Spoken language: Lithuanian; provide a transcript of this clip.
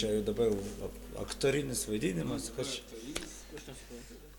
čia jau dabar jau aktorinis vaidinimas kas čia Aktorinis, aš nesuprantu. Tai.